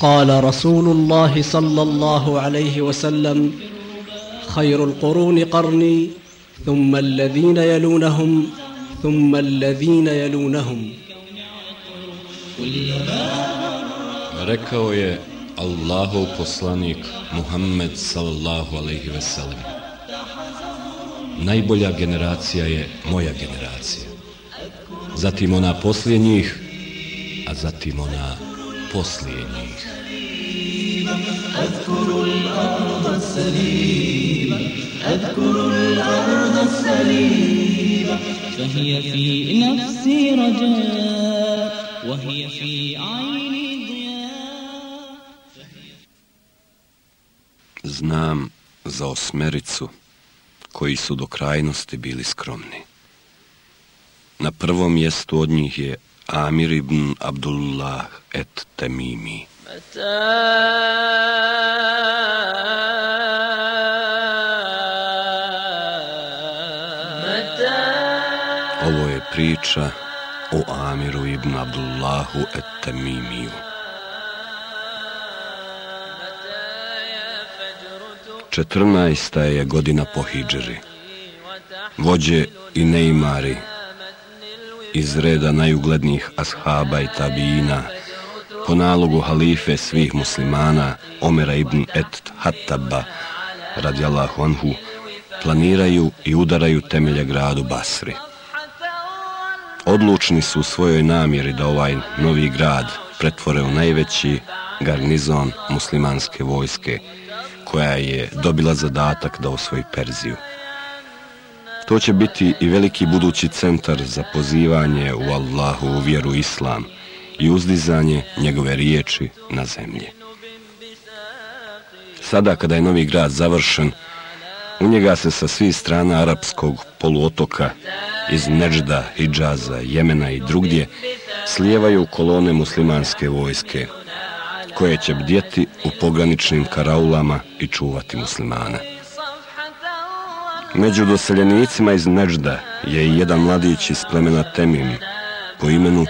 قال رسول الله صلى الله عليه وسلم خير القرون قرني ثم الذين يلونهم ثم الذين يلونهم Rekao je Allahov poslanik Muhammed sallallahu alaihi ve sellem. Najbolja generacija je moja generacija. Zatim ona poslije njih, a zatim ona poslije njih. أذكر الأرض السليمة أذكر الأرض السليمة فهي في نفسي رجاء وهي في عيني ضياء Znam za osmericu koji su do krajnosti bili skromni. Na prvom mjestu od njih je Amir ibn Abdullah et Tamimi. Ovo je priča o Amiru ibn Abdullahu et Tamimiju. Četrnaesta je godina po Hidžri. Vođe i neimari iz reda najuglednijih ashaba i tabijina po nalogu halife svih muslimana Omera ibn Et Hattaba radijallahu anhu planiraju i udaraju temelje gradu Basri. Odlučni su u svojoj namjeri da ovaj novi grad pretvore u najveći garnizon muslimanske vojske koja je dobila zadatak da osvoji Perziju. To će biti i veliki budući centar za pozivanje u Allahu u vjeru Islam i uzdizanje njegove riječi na zemlji. Sada kada je novi grad završen, u njega se sa svih strana arapskog poluotoka iz Neđda, Hidžaza, Jemena i drugdje slijevaju kolone muslimanske vojske koje će bdjeti u pograničnim karaulama i čuvati muslimane. Među doseljenicima iz Nežda je i jedan mladić iz plemena Temim po imenu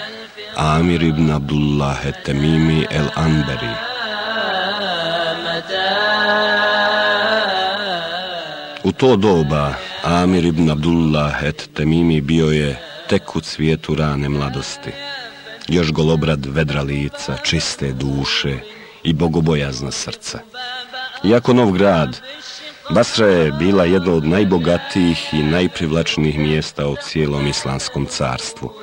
Amir ibn Abdullah Temimi el Anberi. U to doba Amir ibn Abdullah et Temimi bio je tek u cvijetu rane mladosti. Još golobrad vedra lica, čiste duše i bogobojazna srca. Iako nov grad, Basra je bila jedno od najbogatijih i najprivlačnijih mjesta u cijelom islamskom carstvu.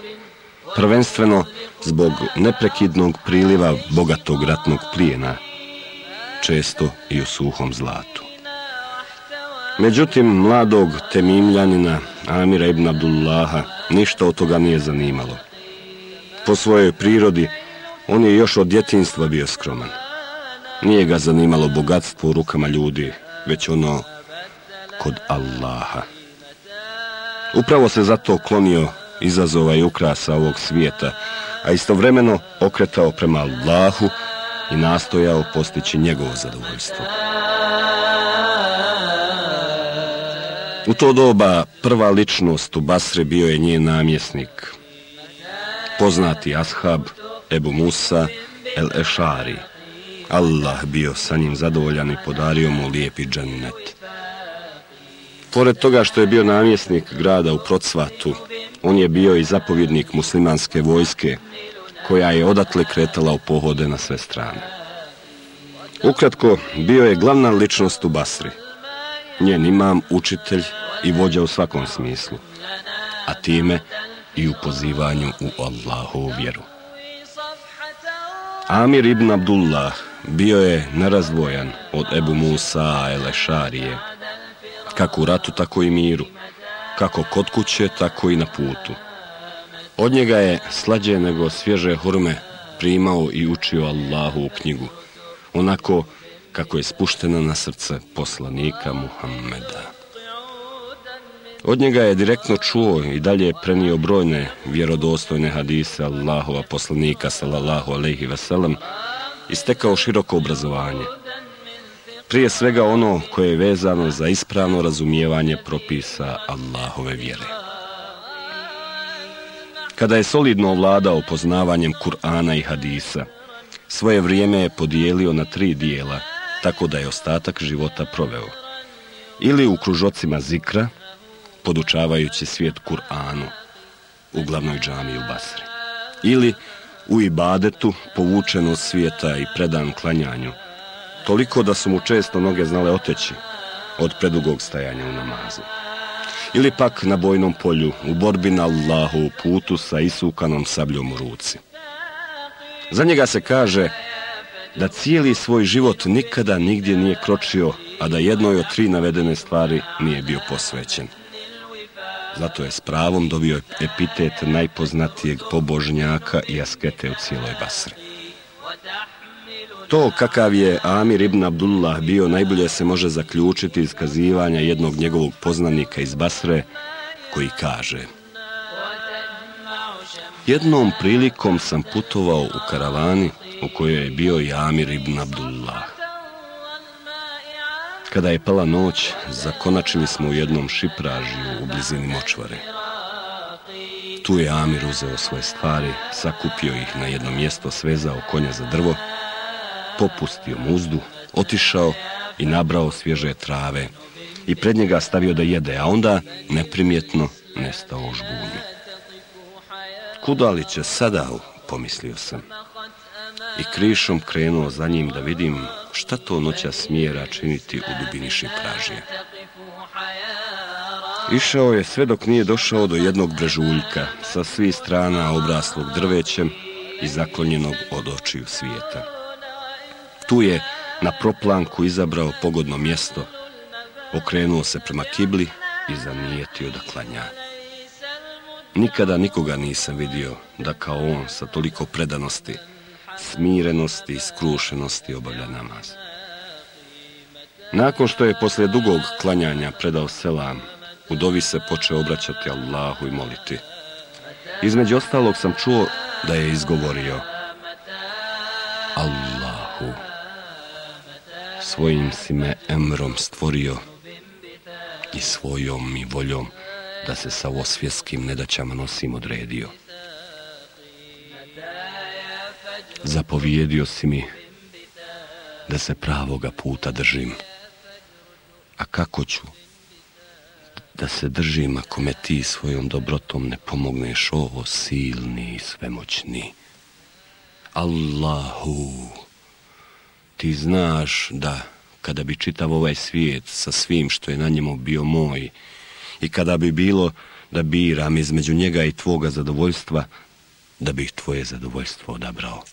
Prvenstveno zbog neprekidnog priliva bogatog ratnog plijena, često i u suhom zlatu. Međutim, mladog temimljanina Amira ibn Abdullaha ništa od toga nije zanimalo. Po svojoj prirodi, on je još od djetinstva bio skroman. Nije ga zanimalo bogatstvo u rukama ljudi, već ono kod Allaha. Upravo se zato klonio izazova i ukrasa ovog svijeta, a istovremeno okretao prema Allahu i nastojao postići njegovo zadovoljstvo. U to doba prva ličnost u Basre bio je njen namjesnik, poznati ashab Ebu Musa el Ešari. Allah bio sa njim zadovoljan i podario mu lijepi džennet. Pored toga što je bio namjesnik grada u Procvatu, on je bio i zapovjednik muslimanske vojske, koja je odatle kretala u pohode na sve strane. Ukratko, bio je glavna ličnost u Basri. Njen imam, učitelj i vođa u svakom smislu, a time i u pozivanju u Allahovu vjeru. Amir ibn Abdullah bio je nerazvojan od Ebu Musa Elešarije, kako u ratu, tako i miru, kako kod kuće, tako i na putu. Od njega je slađe nego svježe hurme primao i učio Allahu u knjigu, onako kako je spuštena na srce poslanika Muhammeda. Od njega je direktno čuo i dalje prenio brojne vjerodostojne hadise Allahova poslanika sallallahu alejhi ve sellem i stekao široko obrazovanje. Prije svega ono koje je vezano za ispravno razumijevanje propisa Allahove vjere. Kada je solidno ovladao poznavanjem Kur'ana i hadisa, Svoje vrijeme je podijelio na tri dijela, tako da je ostatak života proveo. Ili u kružocima zikra, podučavajući svijet Kur'anu, u glavnoj džami u Basri. Ili u ibadetu, povučen od svijeta i predan klanjanju, toliko da su mu često noge znale oteći od predugog stajanja u namazu. Ili pak na bojnom polju, u borbi na Allahu u putu sa isukanom sabljom u ruci. Za njega se kaže da cijeli svoj život nikada nigdje nije kročio, a da jednoj od tri navedene stvari nije bio posvećen. Zato je s pravom dobio epitet najpoznatijeg pobožnjaka i askete u cijeloj Basri. To kakav je Amir ibn Abdullah bio najbolje se može zaključiti iz kazivanja jednog njegovog poznanika iz Basre koji kaže Jednom prilikom sam putovao u karavani u kojoj je bio i Amir ibn Abdullah. Kada je pala noć, zakonačili smo u jednom šipražiju u blizini močvare. Tu je Amir uzeo svoje stvari, sakupio ih na jedno mjesto, svezao konja za drvo, popustio muzdu, otišao i nabrao svježe trave i pred njega stavio da jede, a onda neprimjetno nestao u žbunju. Kuda li će sada, pomislio sam. I krišom krenuo za njim da vidim šta to noća smjera činiti u dubini šipražija. Išao je sve dok nije došao do jednog brežuljka sa svih strana obraslog drvećem i zaklonjenog od očiju svijeta. Tu je na proplanku izabrao pogodno mjesto, okrenuo se prema kibli i zanijetio da klanja. Nikada nikoga nisam vidio da kao on sa toliko predanosti smirenosti i skrušenosti obavlja namaz. Nakon što je poslije dugog klanjanja predao selam, u dovi se počeo obraćati Allahu i moliti. Između ostalog sam čuo da je izgovorio Allahu, svojim si me emrom stvorio i svojom mi voljom da se sa osvjetskim nedaćama nosim odredio. Zapovijedio si mi da se pravoga puta držim. A kako ću da se držim ako me ti svojom dobrotom ne pomogneš ovo silni i svemoćni? Allahu, ti znaš da kada bi čitav ovaj svijet sa svim što je na njemu bio moj i kada bi bilo da biram između njega i tvoga zadovoljstva, da bih tvoje zadovoljstvo odabrao.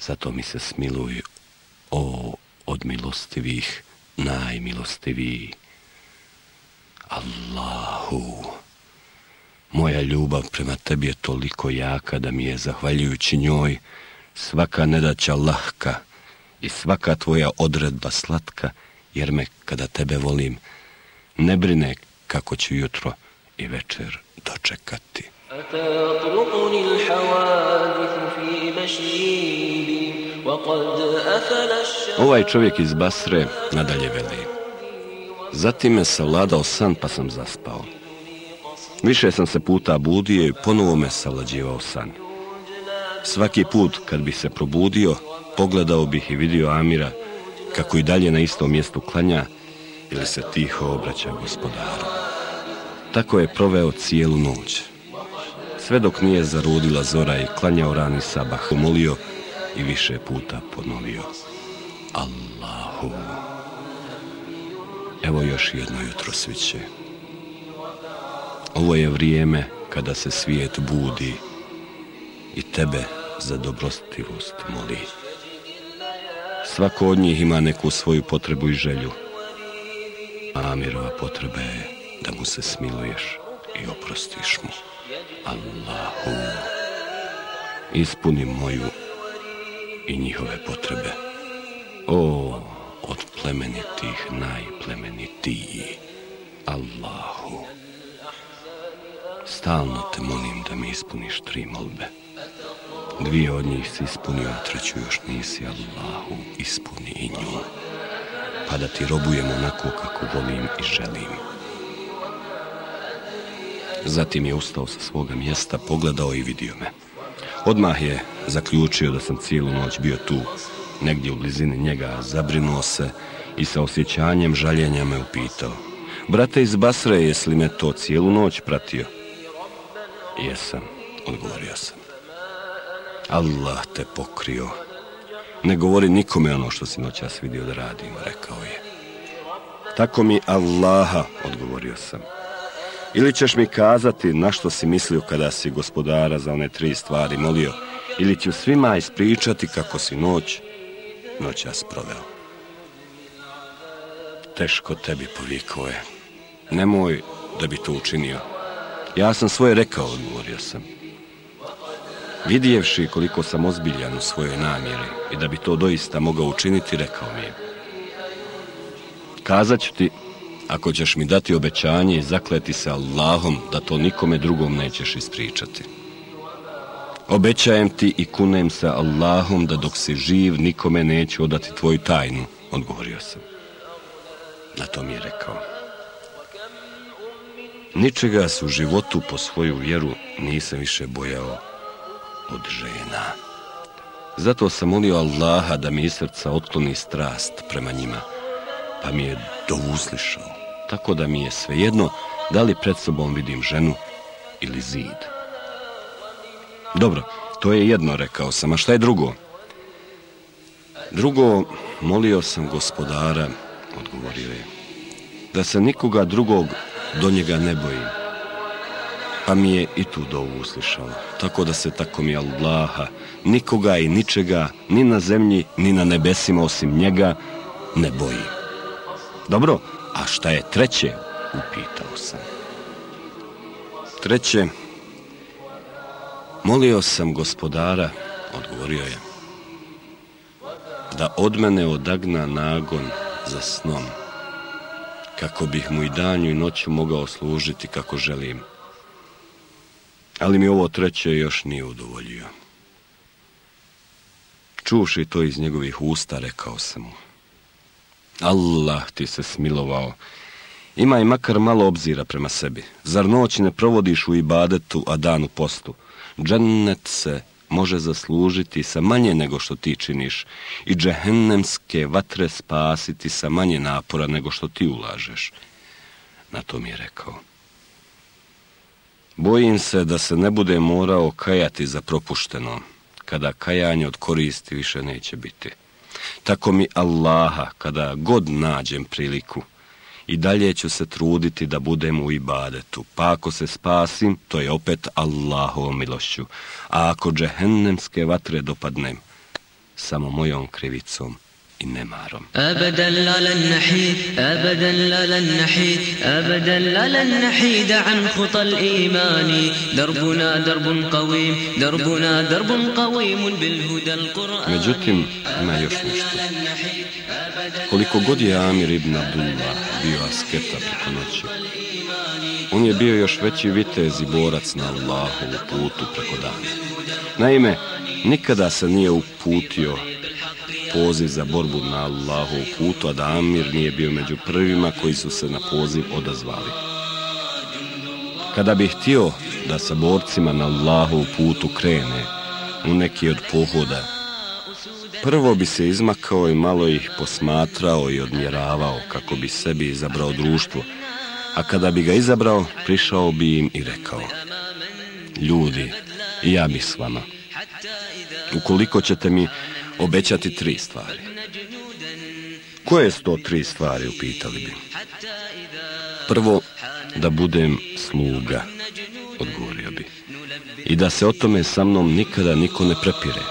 Zato mi se smiluj, o, od milostivih, najmilostiviji. Allahu, moja ljubav prema tebi je toliko jaka da mi je, zahvaljujući njoj, svaka nedaća lahka i svaka tvoja odredba slatka, jer me, kada tebe volim, ne brine kako ću jutro i večer dočekati. أتطرقني الحوادث Ovaj čovjek iz Basre nadalje veli. Zatim me savladao san pa sam zaspao. Više sam se puta budio i ponovo me savlađivao san. Svaki put kad bih se probudio, pogledao bih i vidio Amira kako i dalje na istom mjestu klanja ili se tiho obraća gospodaru. Tako je proveo cijelu noć sve dok nije zarudila zora i klanjao rani sabah, molio i više puta ponovio. Allahu. Evo još jedno jutro sviće. Ovo je vrijeme kada se svijet budi i tebe za dobrostivost moli. Svako od njih ima neku svoju potrebu i želju. Amirova potreba je da mu se smiluješ i oprostiš mu. Allahu, ispuni moju i njihove potrebe. O, od plemenitih najplemenitiji, Allahu, stalno te molim da mi ispuniš tri molbe. Dvije od njih si ispunio, a treću još nisi, Allahu, ispuni i nju. Pa da ti robujem onako kako volim i želim. Zatim je ustao sa svoga mjesta, pogledao i vidio me. Odmah je zaključio da sam cijelu noć bio tu, negdje u blizini njega, zabrinuo se i sa osjećanjem žaljenja me upitao. Brate iz Basre, jesli me to cijelu noć pratio? Jesam, odgovorio sam. Allah te pokrio. Ne govori nikome ono što si noćas vidio da radim, rekao je. Tako mi Allaha, odgovorio sam. Ili ćeš mi kazati na što si mislio kada si gospodara za one tri stvari molio, ili ću svima ispričati kako si noć, noćas proveo. Teško tebi povikao je. Nemoj da bi to učinio. Ja sam svoje rekao, odgovorio sam. Vidjevši koliko sam ozbiljan u svojoj namjeri i da bi to doista mogao učiniti, rekao mi je. Kazat ću ti, ako ćeš mi dati obećanje i zakleti se Allahom, da to nikome drugom nećeš ispričati. Obećajem ti i kunem se Allahom da dok si živ nikome neću odati tvoju tajnu, odgovorio sam. Na to mi je rekao. Ničega se u životu po svoju vjeru nisam više bojao od žena. Zato sam molio Allaha da mi iz srca otkloni strast prema njima, pa mi je douzlišao, tako da mi je svejedno da li pred sobom vidim ženu ili zid. Dobro, to je jedno, rekao sam, a šta je drugo? Drugo, molio sam gospodara, odgovorio je, da se nikoga drugog do njega ne bojim. Pa mi je i tu dovu uslišao. Tako da se tako mi Allaha, nikoga i ničega, ni na zemlji, ni na nebesima osim njega, ne boji. Dobro, a šta je treće? Upitao sam. Treće, molio sam gospodara, odgovorio je, da od mene odagna nagon za snom kako bih mu i danju i noću mogao služiti kako želim. Ali mi ovo treće još nije udovoljio. Čuši to iz njegovih usta, rekao sam mu. Allah ti se smilovao. Imaj makar malo obzira prema sebi. Zar noć ne provodiš u ibadetu, a dan u postu? Džennet se može zaslužiti sa manje nego što ti činiš i džehennemske vatre spasiti sa manje napora nego što ti ulažeš. Na to mi je rekao. Bojim se da se ne bude morao kajati za propušteno, kada kajanje od koristi više neće biti. Tako mi Allaha, kada god nađem priliku, i dalje ću se truditi da budem u ibadetu. Pa ako se spasim, to je opet Allahovom milošću. A ako džehennemske vatre dopadnem, samo mojom krivicom i nemarom. Abadan la lan nahid, abadan la lan nahid, abadan la lan nahid an khuta al imani, darbuna darbun qawim, darbuna darbun qawim bil huda al qur'an. Međutim, ima još nešto. Koliko god je Amir ibn Abdullah bio asketa preko noći, on je bio još veći vitez i borac na Allahovu putu preko dana. Naime, nikada se nije uputio poziv za borbu na Allahov putu, a da Amir nije bio među prvima koji su se na poziv odazvali. Kada bih htio da sa borcima na Allahov putu krene u neki od pohoda, prvo bi se izmakao i malo ih posmatrao i odmjeravao kako bi sebi izabrao društvo, a kada bi ga izabrao, prišao bi im i rekao Ljudi, ja bi s vama. Ukoliko ćete mi obećati tri stvari. Koje su to tri stvari, upitali bi. Prvo, da budem sluga, odgovorio bi. I da se o tome sa mnom nikada niko ne prepire.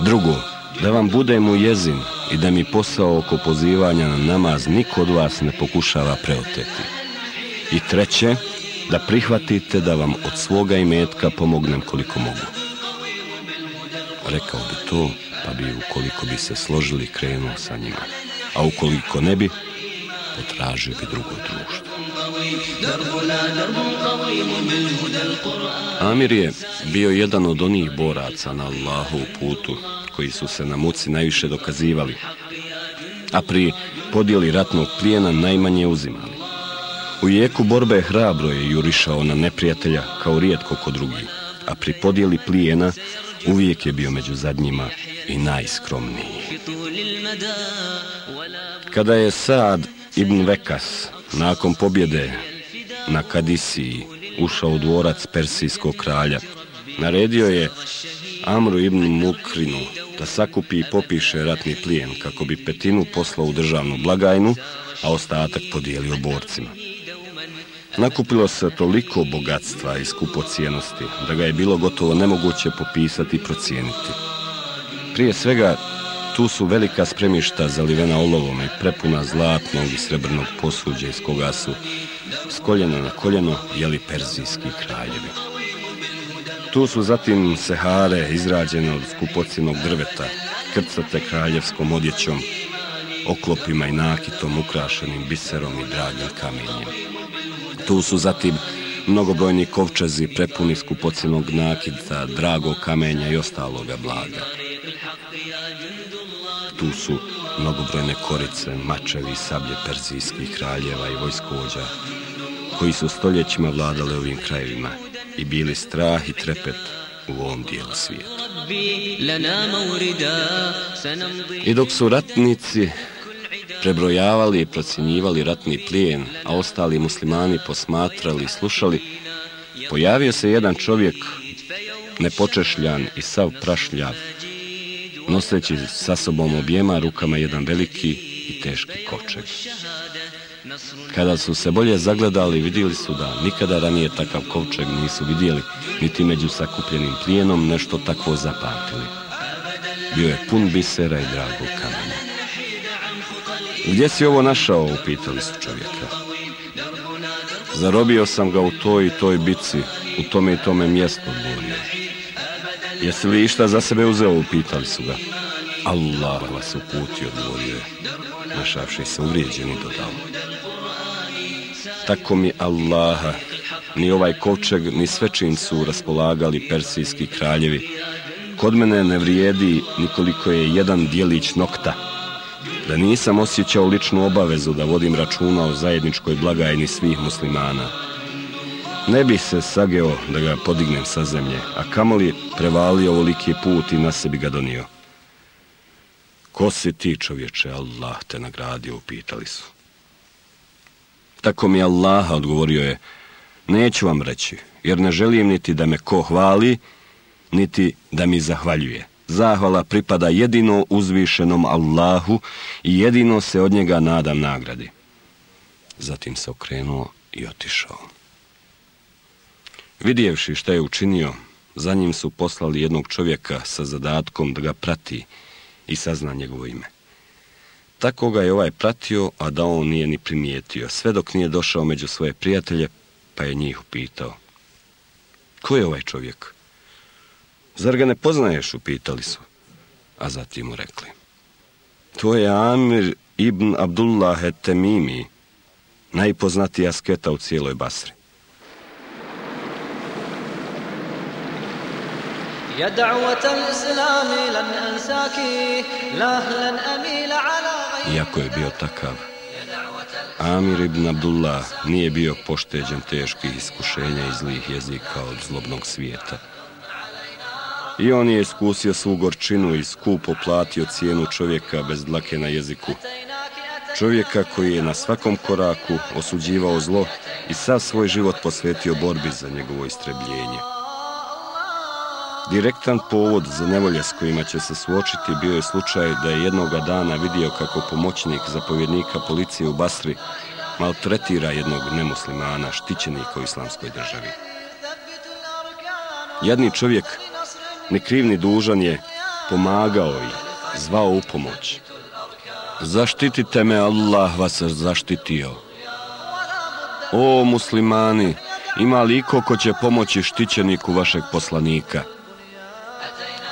Drugo, da vam budem u jezin i da mi posao oko pozivanja na namaz niko od vas ne pokušava preoteti. I treće, da prihvatite da vam od svoga imetka pomognem koliko mogu rekao bi to, pa bi ukoliko bi se složili krenuo sa njima. A ukoliko ne bi, potražio bi drugo društvo. Amir je bio jedan od onih boraca na Allahov putu, koji su se na muci najviše dokazivali, a pri podijeli ratnog plijena najmanje uzimali. U jeku borbe hrabro je jurišao na neprijatelja kao rijetko ko drugi, a pri podijeli plijena uvijek je bio među zadnjima i najskromniji. Kada je Saad ibn Vekas nakon pobjede na Kadisiji ušao u dvorac Persijskog kralja, naredio je Amru ibn Mukrinu da sakupi i popiše ratni plijen kako bi petinu poslao u državnu blagajnu, a ostatak podijelio borcima. Nakupilo se toliko bogatstva i skupocijenosti da ga je bilo gotovo nemoguće popisati i procijeniti. Prije svega, tu su velika spremišta zalivena olovom i prepuna zlatnog i srebrnog posuđa iz koga su s koljena na koljeno jeli perzijski kraljevi. Tu su zatim sehare izrađene od skupocijenog drveta, krcate kraljevskom odjećom, oklopima i nakitom ukrašenim biserom i dragim kamenjem. Tu su zatim mnogobrojni kovčezi prepuni skupocenog nakita, drago kamenja i ostaloga blaga. Tu su mnogobrojne korice, mačevi, sablje perzijskih kraljeva i vojskođa, koji su stoljećima vladale ovim krajevima i bili strah i trepet u ovom dijelu svijeta. I dok su ratnici prebrojavali i procjenjivali ratni plijen, a ostali muslimani posmatrali i slušali, pojavio se jedan čovjek nepočešljan i sav prašljav, noseći sa sobom objema rukama jedan veliki i teški kočeg. Kada su se bolje zagledali, vidjeli su da nikada ranije takav kovčeg nisu vidjeli, niti među sakupljenim plijenom nešto takvo zapamtili. Bio je pun bisera i dragog kamenja. Gdje si ovo našao, upitali su čovjeka. Zarobio sam ga u toj i toj bici, u tome i tome mjestu, odgovorio. Jesi li išta za sebe uzeo, upitali su ga. Allah vas uputio, odgovorio je, našavši se uvrijeđeni dodao. Tako mi Allaha, ni ovaj kovčeg, ni svečin su raspolagali persijski kraljevi. Kod mene ne vrijedi nikoliko je jedan dijelić nokta da nisam osjećao ličnu obavezu da vodim računa o zajedničkoj blagajni svih muslimana. Ne bih se sageo da ga podignem sa zemlje, a kamoli prevalio ovoliki put i na sebi ga donio. Ko si ti čovječe, Allah te nagradio, upitali su. Tako mi Allaha odgovorio je, neću vam reći, jer ne želim niti da me ko hvali, niti da mi zahvaljuje zahvala pripada jedino uzvišenom Allahu i jedino se od njega nadam nagradi. Zatim se okrenuo i otišao. Vidjevši šta je učinio, za njim su poslali jednog čovjeka sa zadatkom da ga prati i sazna njegovo ime. Tako ga je ovaj pratio, a da on nije ni primijetio, sve dok nije došao među svoje prijatelje, pa je njih upitao. Ko je ovaj čovjek? Zar ga ne poznaješ, upitali su. A zatim mu rekli. To je Amir ibn Abdullah Temimi, najpoznatija sketa u cijeloj Basri. Iako je bio takav, Amir ibn Abdullah nije bio pošteđen teških iskušenja i zlih jezika od zlobnog svijeta. I on je iskusio svu gorčinu i skupo platio cijenu čovjeka bez dlake na jeziku. Čovjeka koji je na svakom koraku osuđivao zlo i sav svoj život posvetio borbi za njegovo istrebljenje. Direktan povod za nevolje s kojima će se suočiti bio je slučaj da je jednoga dana vidio kako pomoćnik zapovjednika policije u Basri maltretira jednog nemuslimana štićenika u islamskoj državi. Jedni čovjek ni kriv ni dužan je pomagao i zvao u pomoć. Zaštitite me, Allah vas zaštitio. O muslimani, ima li iko ko će pomoći štićeniku vašeg poslanika?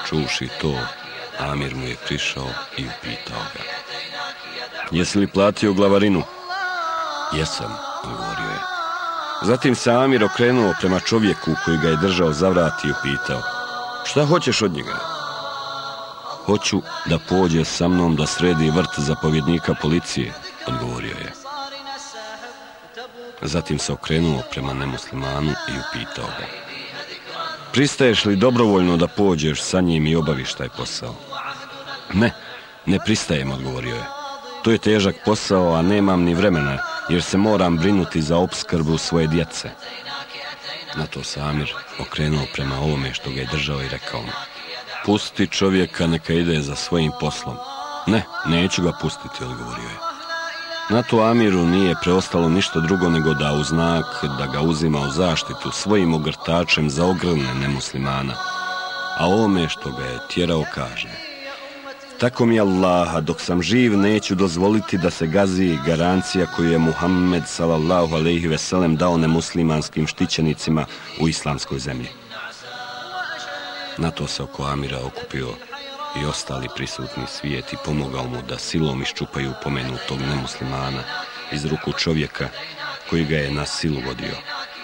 Čuši to, Amir mu je prišao i upitao ga. Jesi li platio glavarinu? Jesam, govorio je. Zatim se Amir okrenuo prema čovjeku koji ga je držao za vrat i upitao. Šta hoćeš od njega? Hoću da pođe sa mnom da sredi vrt zapovjednika policije, odgovorio je. Zatim se okrenuo prema nemuslimanu i upitao ga. pristaješ li dobrovoljno da pođeš sa njim i obaviš taj posao? Ne, ne pristajem, odgovorio je. To je težak posao, a nemam ni vremena, jer se moram brinuti za obskrbu svoje djece. Na to Samir okrenuo prema ovome što ga je držao i rekao mu. Pusti čovjeka neka ide za svojim poslom. Ne, neću ga pustiti, odgovorio je. Na to Amiru nije preostalo ništa drugo nego da u znak da ga uzima u zaštitu svojim ogrtačem za ogrlne nemuslimana. A ovome što ga je tjerao kaže. Tako mi Allaha, dok sam živ, neću dozvoliti da se gazi garancija koju je Muhammed sallallahu alaihi veselem dao nemuslimanskim štićenicima u islamskoj zemlji. Na to se oko Amira okupio i ostali prisutni svijet i pomogao mu da silom iščupaju pomenutog nemuslimana iz ruku čovjeka koji ga je na silu vodio,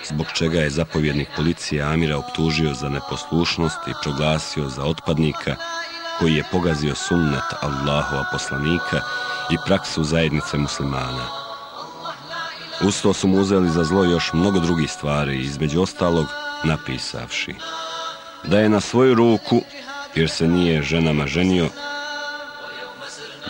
zbog čega je zapovjednik policije Amira optužio za neposlušnost i proglasio za otpadnika koji je pogazio sunnet Allahova poslanika i praksu zajednice muslimana. Usto su mu uzeli za zlo još mnogo drugih stvari, između ostalog napisavši da je na svoju ruku, jer se nije ženama ženio,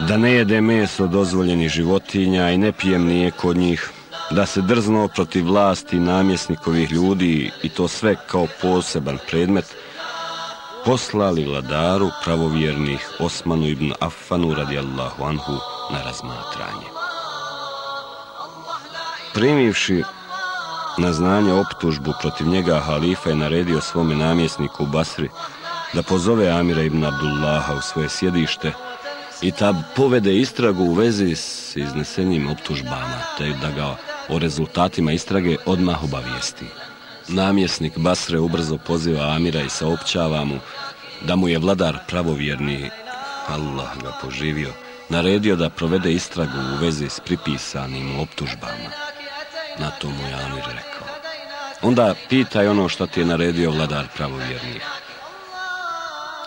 da ne jede meso dozvoljenih životinja i ne pije mlijeko od njih, da se drzno protiv vlasti namjesnikovih ljudi i to sve kao poseban predmet, poslali vladaru pravovjernih Osmanu ibn Affanu radijallahu anhu na razmatranje. Primivši na znanje optužbu protiv njega halifa je naredio svome namjesniku u Basri da pozove Amira ibn Abdullaha u svoje sjedište i ta povede istragu u vezi s iznesenim optužbama, te da ga o rezultatima istrage odmah obavijesti. Namjesnik Basre ubrzo poziva Amira i saopćava mu da mu je vladar pravovjerni, Allah ga poživio, naredio da provede istragu u vezi s pripisanim optužbama. Na to mu je Amir rekao. Onda pitaj ono što ti je naredio vladar pravovjernih.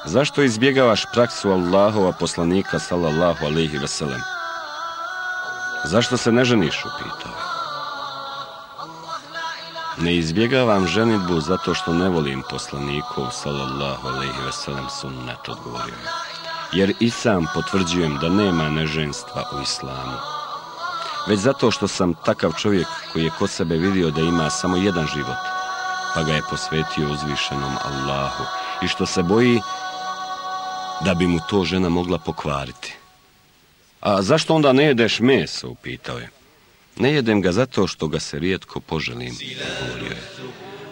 Zašto izbjegavaš praksu Allahova poslanika sallallahu alaihi veselem? Zašto se ne ženiš, upitao je. Ne izbjegavam ženitbu zato što ne volim poslanikov sallallahu alaihi veselam, sunnet, odgovorio je. Jer i sam potvrđujem da nema neženstva u islamu. Već zato što sam takav čovjek koji je kod sebe vidio da ima samo jedan život, pa ga je posvetio uzvišenom Allahu i što se boji da bi mu to žena mogla pokvariti. A zašto onda ne jedeš meso, upitao je. Ne jedem ga zato što ga se rijetko poželim, govorio je.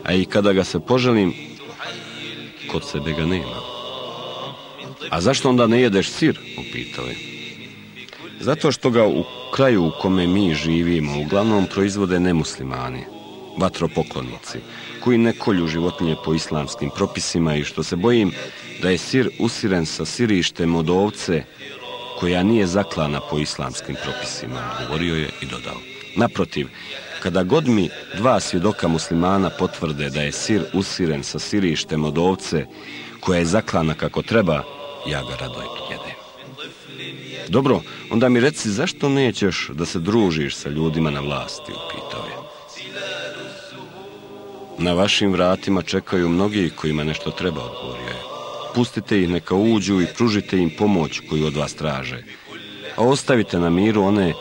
A i kada ga se poželim, kod sebe ga nema. A zašto onda ne jedeš sir, upitao je. Zato što ga u kraju u kome mi živimo uglavnom proizvode nemuslimani, vatropoklonici, koji ne kolju životinje po islamskim propisima i što se bojim da je sir usiren sa sirištem od ovce koja nije zaklana po islamskim propisima, govorio je i dodao. Naprotiv, kada god mi dva svjedoka muslimana potvrde da je sir usiren sa sirištem od ovce koja je zaklana kako treba, ja ga rado jedem. Dobro, onda mi reci zašto nećeš da se družiš sa ljudima na vlasti, upitao je. Na vašim vratima čekaju mnogi kojima nešto treba, odgovorio je. Pustite ih neka uđu i pružite im pomoć koju od vas traže. A ostavite na miru one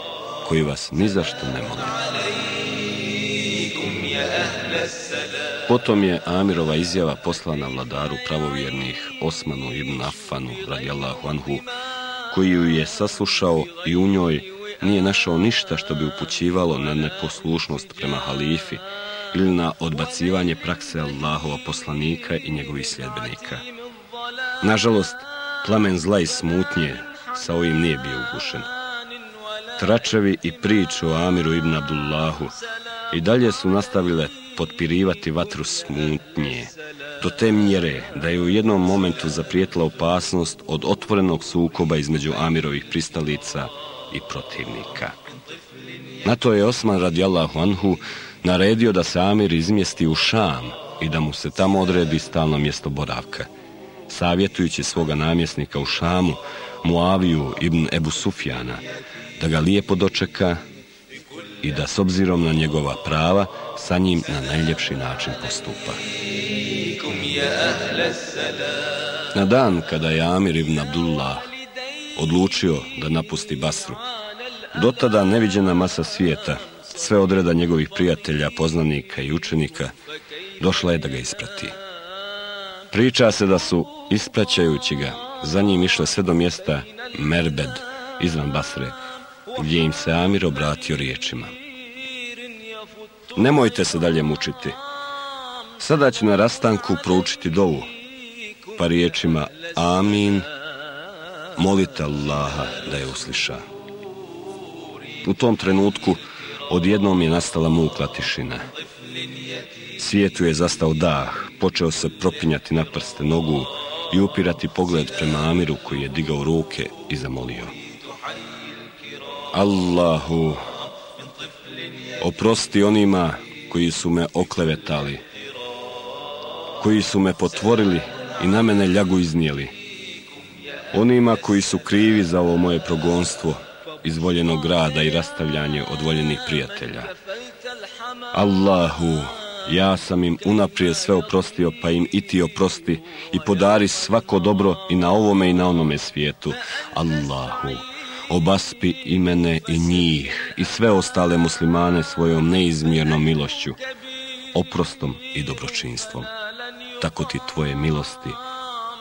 koji vas ni zašto ne mogu. Potom je Amirova izjava poslana vladaru pravovjernih Osmanu ibn Affanu radijallahu anhu, koji ju je saslušao i u njoj nije našao ništa što bi upućivalo na neposlušnost prema halifi ili na odbacivanje prakse Allahova poslanika i njegovih sljedbenika. Nažalost, plamen zla i smutnje sa ovim nije bio ugušen. Tračevi i priču o Amiru ibn Abdullahu i dalje su nastavile potpirivati vatru smutnje, do te mjere da je u jednom momentu zaprijetila opasnost od otvorenog sukoba između Amirovih pristalica i protivnika. Na to je Osman radijallahu anhu naredio da se Amir izmjesti u Šam i da mu se tamo odredi stalno mjesto boravka. Savjetujući svoga namjesnika u Šamu, Muaviju ibn Ebu Sufjana, da ga lijepo dočeka i da s obzirom na njegova prava sa njim na najljepši način postupa. Na dan kada je Amir ibn Abdullah odlučio da napusti Basru, dotada neviđena masa svijeta, sve odreda njegovih prijatelja, poznanika i učenika, došla je da ga isprati. Priča se da su, ispraćajući ga, za njim išle sve do mjesta Merbed, izvan Basre, gdje im se Amir obratio riječima. Nemojte se dalje mučiti. Sada ću na rastanku proučiti dovu, pa riječima Amin, molite Allaha da je usliša. U tom trenutku odjednom je nastala mukla tišina. Svijetu je zastao dah, počeo se propinjati na prste nogu i upirati pogled prema Amiru koji je digao ruke i zamolio. Allahu, oprosti onima koji su me oklevetali, koji su me potvorili i na mene ljagu iznijeli. Onima koji su krivi za ovo moje progonstvo, izvoljenog grada i rastavljanje odvoljenih prijatelja. Allahu, ja sam im unaprijed sve oprostio, pa im i ti oprosti i podari svako dobro i na ovome i na onome svijetu. Allahu, obaspi i mene i njih i sve ostale muslimane svojom neizmjernom milošću, oprostom i dobročinstvom. Tako ti tvoje milosti,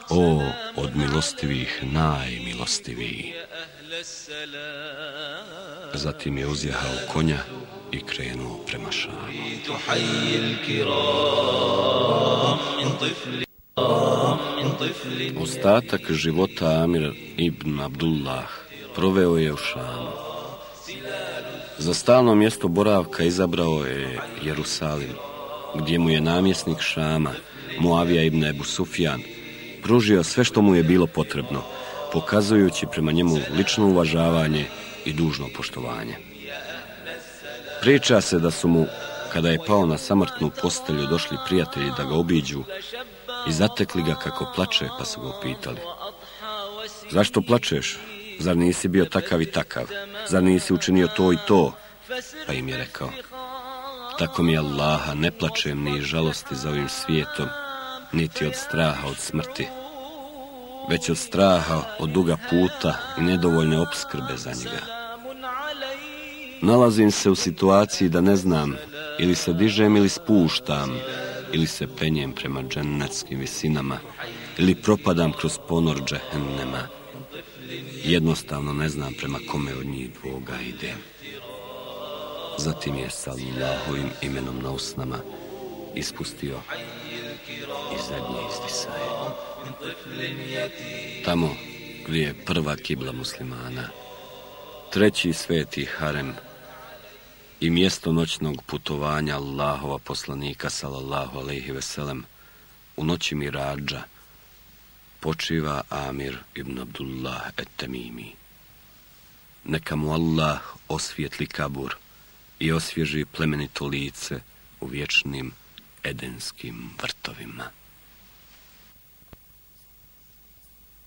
o, od milostivih najmilostiviji. Zatim je uzjehao konja i krenuo prema šamu. Ostatak života Amir ibn Abdullah proveo je u šamu. Za stalno mjesto boravka izabrao je Jerusalim, gdje mu je namjesnik Šama, Muavija ibn Ebu Sufjan, pružio sve što mu je bilo potrebno, pokazujući prema njemu lično uvažavanje i dužno poštovanje. Priča se da su mu, kada je pao na samrtnu postelju, došli prijatelji da ga obiđu i zatekli ga kako plače, pa su ga pitali. Zašto plačeš? Zar nisi bio takav i takav? Zar nisi učinio to i to? Pa im je rekao. Tako mi Allaha ne plačem ni žalosti za ovim svijetom, niti od straha od smrti, već od straha od duga puta i nedovoljne obskrbe za njega. Nalazim se u situaciji da ne znam ili se dižem ili spuštam ili se penjem prema džennetskim visinama ili propadam kroz ponor džehennema. Jednostavno ne znam prema kome od njih dvoga ide. Zatim je sa Allahovim imenom na usnama ispustio i zadnje izdisaje. Tamo gdje je prva kibla muslimana, treći sveti harem i mjesto noćnog putovanja Allahova poslanika sallallahu alaihi veselem u noći Mirađa počiva Amir ibn Abdullah et Tamimi. Neka mu Allah osvijetli kabur i osvježi plemenito lice u vječnim edenskim vrtovima.